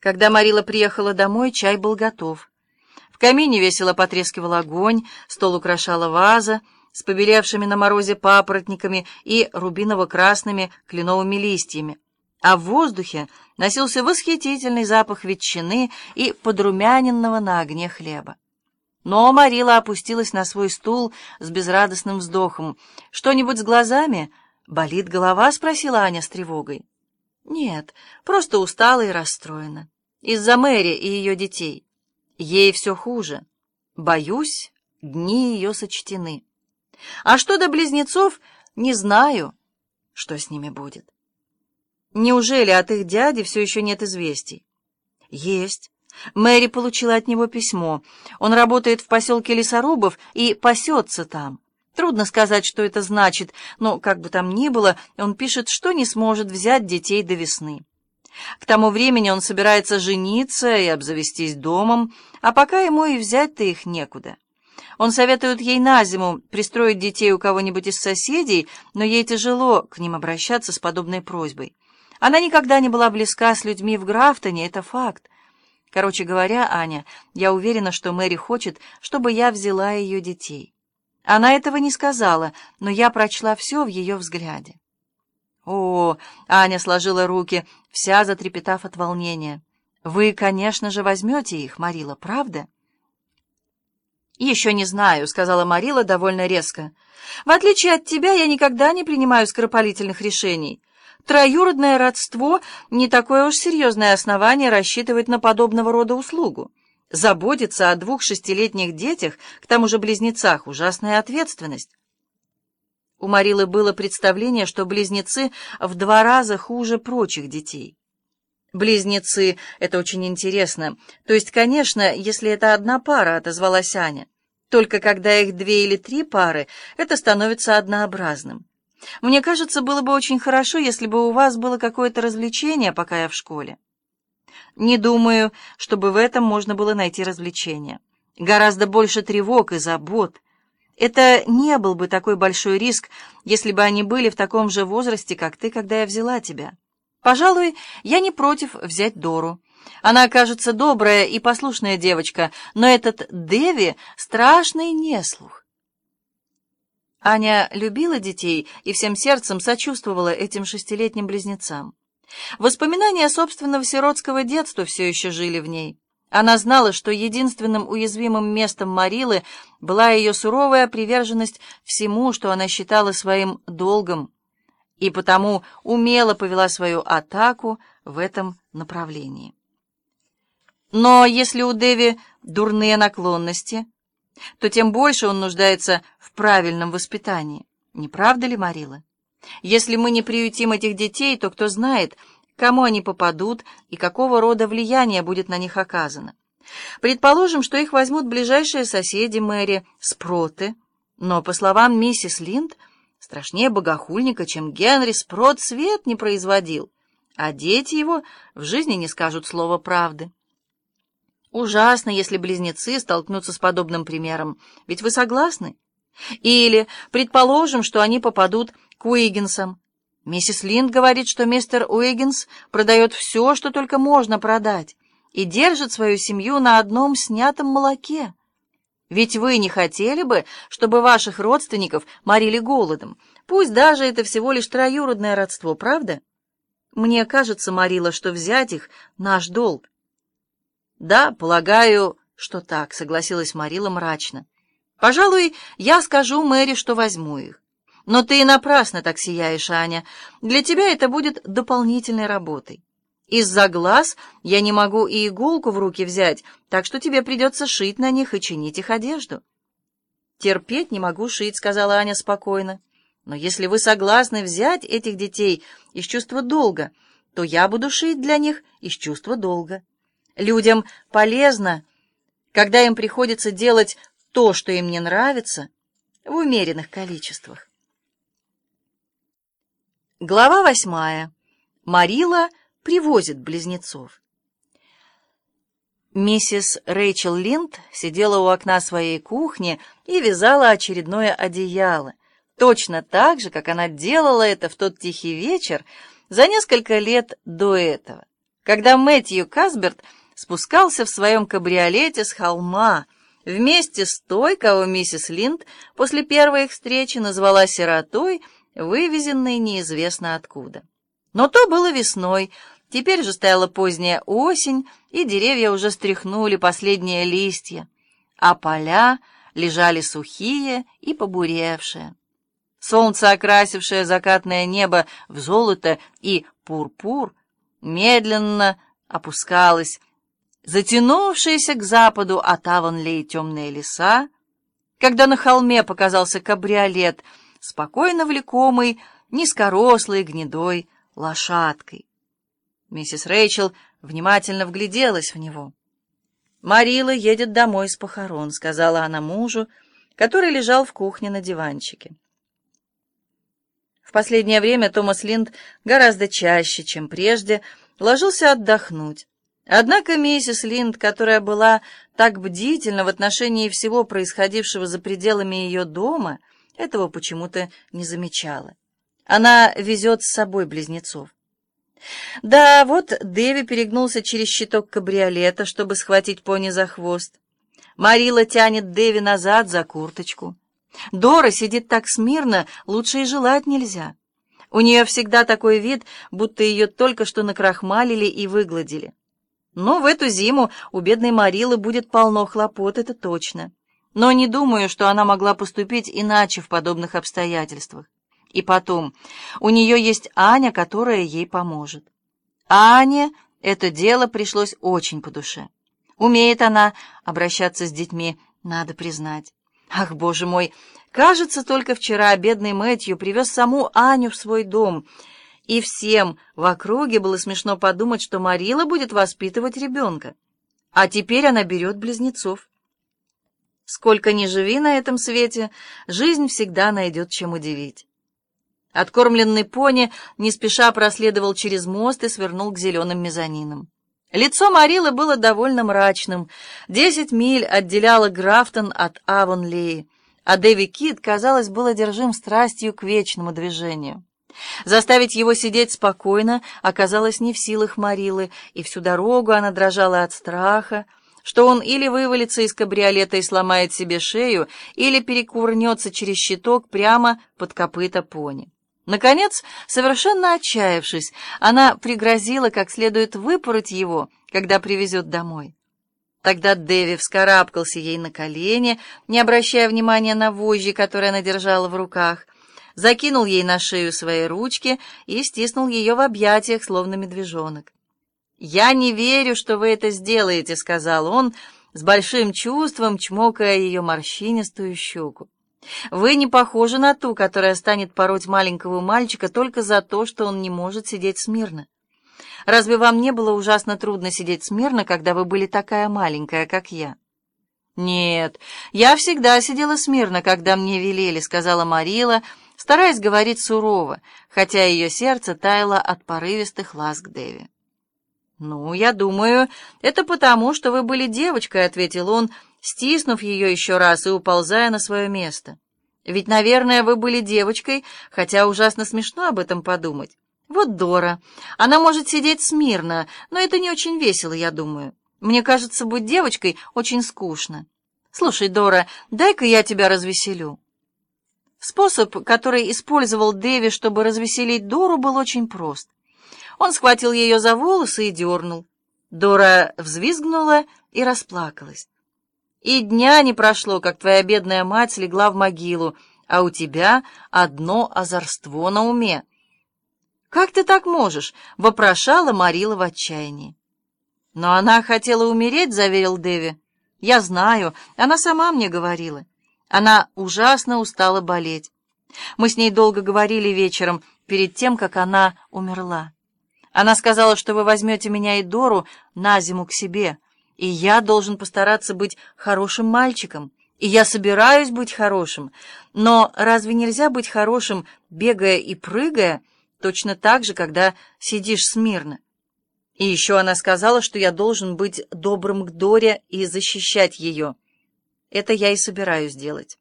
Когда Марила приехала домой, чай был готов. В камине весело потрескивал огонь, стол украшала ваза с побелевшими на морозе папоротниками и рубиново-красными кленовыми листьями, а в воздухе носился восхитительный запах ветчины и подрумяненного на огне хлеба. Но Марила опустилась на свой стул с безрадостным вздохом. «Что-нибудь с глазами? Болит голова?» — спросила Аня с тревогой. «Нет, просто устала и расстроена. Из-за Мэри и ее детей. Ей все хуже. Боюсь, дни ее сочтены. А что до близнецов, не знаю, что с ними будет. Неужели от их дяди все еще нет известий? Есть. Мэри получила от него письмо. Он работает в поселке лесорубов и пасется там. Трудно сказать, что это значит, но, как бы там ни было, он пишет, что не сможет взять детей до весны. К тому времени он собирается жениться и обзавестись домом, а пока ему и взять-то их некуда. Он советует ей на зиму пристроить детей у кого-нибудь из соседей, но ей тяжело к ним обращаться с подобной просьбой. Она никогда не была близка с людьми в Графтоне, это факт. Короче говоря, Аня, я уверена, что Мэри хочет, чтобы я взяла ее детей. Она этого не сказала, но я прочла все в ее взгляде. О, Аня сложила руки, вся затрепетав от волнения. Вы, конечно же, возьмете их, Марила, правда? «Еще не знаю», — сказала Марила довольно резко. «В отличие от тебя, я никогда не принимаю скоропалительных решений. Троюродное родство — не такое уж серьезное основание рассчитывать на подобного рода услугу. Заботиться о двух шестилетних детях, к тому же близнецах, — ужасная ответственность. У Марилы было представление, что близнецы в два раза хуже прочих детей. «Близнецы — это очень интересно. То есть, конечно, если это одна пара», — отозвалась Аня. «Только когда их две или три пары, это становится однообразным. Мне кажется, было бы очень хорошо, если бы у вас было какое-то развлечение, пока я в школе». «Не думаю, чтобы в этом можно было найти развлечение. Гораздо больше тревог и забот». Это не был бы такой большой риск, если бы они были в таком же возрасте, как ты, когда я взяла тебя. Пожалуй, я не против взять Дору. Она, кажется, добрая и послушная девочка, но этот Деви — страшный неслух. Аня любила детей и всем сердцем сочувствовала этим шестилетним близнецам. Воспоминания собственного сиротского детства все еще жили в ней. Она знала, что единственным уязвимым местом Марилы была ее суровая приверженность всему, что она считала своим долгом, и потому умело повела свою атаку в этом направлении. Но если у Деви дурные наклонности, то тем больше он нуждается в правильном воспитании. Не правда ли, Марила? Если мы не приютим этих детей, то кто знает, кому они попадут и какого рода влияние будет на них оказано. Предположим, что их возьмут ближайшие соседи Мэри, Спроты, но, по словам миссис Линд, страшнее богохульника, чем Генри Спрот свет не производил, а дети его в жизни не скажут слова правды. Ужасно, если близнецы столкнутся с подобным примером, ведь вы согласны? Или, предположим, что они попадут к Уиггинсам, Миссис Линд говорит, что мистер Уиггинс продает все, что только можно продать, и держит свою семью на одном снятом молоке. Ведь вы не хотели бы, чтобы ваших родственников морили голодом, пусть даже это всего лишь троюродное родство, правда? Мне кажется, Марила, что взять их — наш долг. Да, полагаю, что так, — согласилась Марила мрачно. Пожалуй, я скажу Мэри, что возьму их. Но ты и напрасно так сияешь, Аня. Для тебя это будет дополнительной работой. Из-за глаз я не могу и иголку в руки взять, так что тебе придется шить на них и чинить их одежду. «Терпеть не могу шить», — сказала Аня спокойно. «Но если вы согласны взять этих детей из чувства долга, то я буду шить для них из чувства долга. Людям полезно, когда им приходится делать то, что им не нравится, в умеренных количествах. Глава восьмая. Марила привозит близнецов. Миссис Рэйчел Линд сидела у окна своей кухни и вязала очередное одеяло, точно так же, как она делала это в тот тихий вечер за несколько лет до этого, когда Мэтью Касберт спускался в своем кабриолете с холма вместе с той, кого миссис Линд после первой их встречи назвала сиротой, вывезенной неизвестно откуда. Но то было весной, теперь же стояла поздняя осень, и деревья уже стряхнули последние листья, а поля лежали сухие и побуревшие. Солнце, окрасившее закатное небо в золото и пурпур, медленно опускалось, затянувшиеся к западу от Аванлей темные леса, когда на холме показался кабриолет, спокойно влекомый, низкорослой, гнедой лошадкой. Миссис Рэйчел внимательно вгляделась в него. «Марила едет домой с похорон», — сказала она мужу, который лежал в кухне на диванчике. В последнее время Томас Линд гораздо чаще, чем прежде, ложился отдохнуть. Однако миссис Линд, которая была так бдительна в отношении всего происходившего за пределами ее дома, этого почему-то не замечала. Она везет с собой близнецов. Да, вот Дэви перегнулся через щиток кабриолета, чтобы схватить пони за хвост. Марила тянет Дэви назад за курточку. Дора сидит так смирно, лучше и желать нельзя. У нее всегда такой вид, будто ее только что накрахмалили и выгладили. Но в эту зиму у бедной Марилы будет полно хлопот, это точно. Но не думаю, что она могла поступить иначе в подобных обстоятельствах. И потом, у нее есть Аня, которая ей поможет. А Ане это дело пришлось очень по душе. Умеет она обращаться с детьми, надо признать. Ах, боже мой, кажется, только вчера бедный Мэтью привез саму Аню в свой дом, и всем в округе было смешно подумать, что Марила будет воспитывать ребенка. А теперь она берет близнецов. Сколько ни живи на этом свете, жизнь всегда найдет чем удивить. Откормленный пони не спеша проследовал через мост и свернул к зеленым мезонинам. Лицо Марилы было довольно мрачным. Десять миль отделяло Графтон от Авонлеи, а Дэви Кит, казалось, был одержим страстью к вечному движению. Заставить его сидеть спокойно оказалось не в силах Марилы, и всю дорогу она дрожала от страха, что он или вывалится из кабриолета и сломает себе шею, или перекурнется через щиток прямо под копыта пони. Наконец, совершенно отчаявшись, она пригрозила как следует выпороть его, когда привезет домой. Тогда Дэви вскарабкался ей на колени, не обращая внимания на вожжи, которые она держала в руках, закинул ей на шею свои ручки и стиснул ее в объятиях, словно медвежонок. «Я не верю, что вы это сделаете», — сказал он, с большим чувством чмокая ее морщинистую щеку. Вы не похожи на ту, которая станет пороть маленького мальчика только за то, что он не может сидеть смирно. Разве вам не было ужасно трудно сидеть смирно, когда вы были такая маленькая, как я? Нет, я всегда сидела смирно, когда мне велели, сказала Марила, стараясь говорить сурово, хотя ее сердце таяло от порывистых ласк Дэви. «Ну, я думаю, это потому, что вы были девочкой», — ответил он, стиснув ее еще раз и уползая на свое место. «Ведь, наверное, вы были девочкой, хотя ужасно смешно об этом подумать. Вот Дора. Она может сидеть смирно, но это не очень весело, я думаю. Мне кажется, быть девочкой очень скучно. Слушай, Дора, дай-ка я тебя развеселю». Способ, который использовал Дэви, чтобы развеселить Дору, был очень прост. Он схватил ее за волосы и дернул. Дора взвизгнула и расплакалась. И дня не прошло, как твоя бедная мать легла в могилу, а у тебя одно озорство на уме. «Как ты так можешь?» — вопрошала Марила в отчаянии. «Но она хотела умереть», — заверил Дэви. «Я знаю, она сама мне говорила. Она ужасно устала болеть. Мы с ней долго говорили вечером, перед тем, как она умерла. Она сказала, что вы возьмете меня и Дору на зиму к себе, и я должен постараться быть хорошим мальчиком, и я собираюсь быть хорошим. Но разве нельзя быть хорошим, бегая и прыгая, точно так же, когда сидишь смирно? И еще она сказала, что я должен быть добрым к Доре и защищать ее. Это я и собираюсь делать.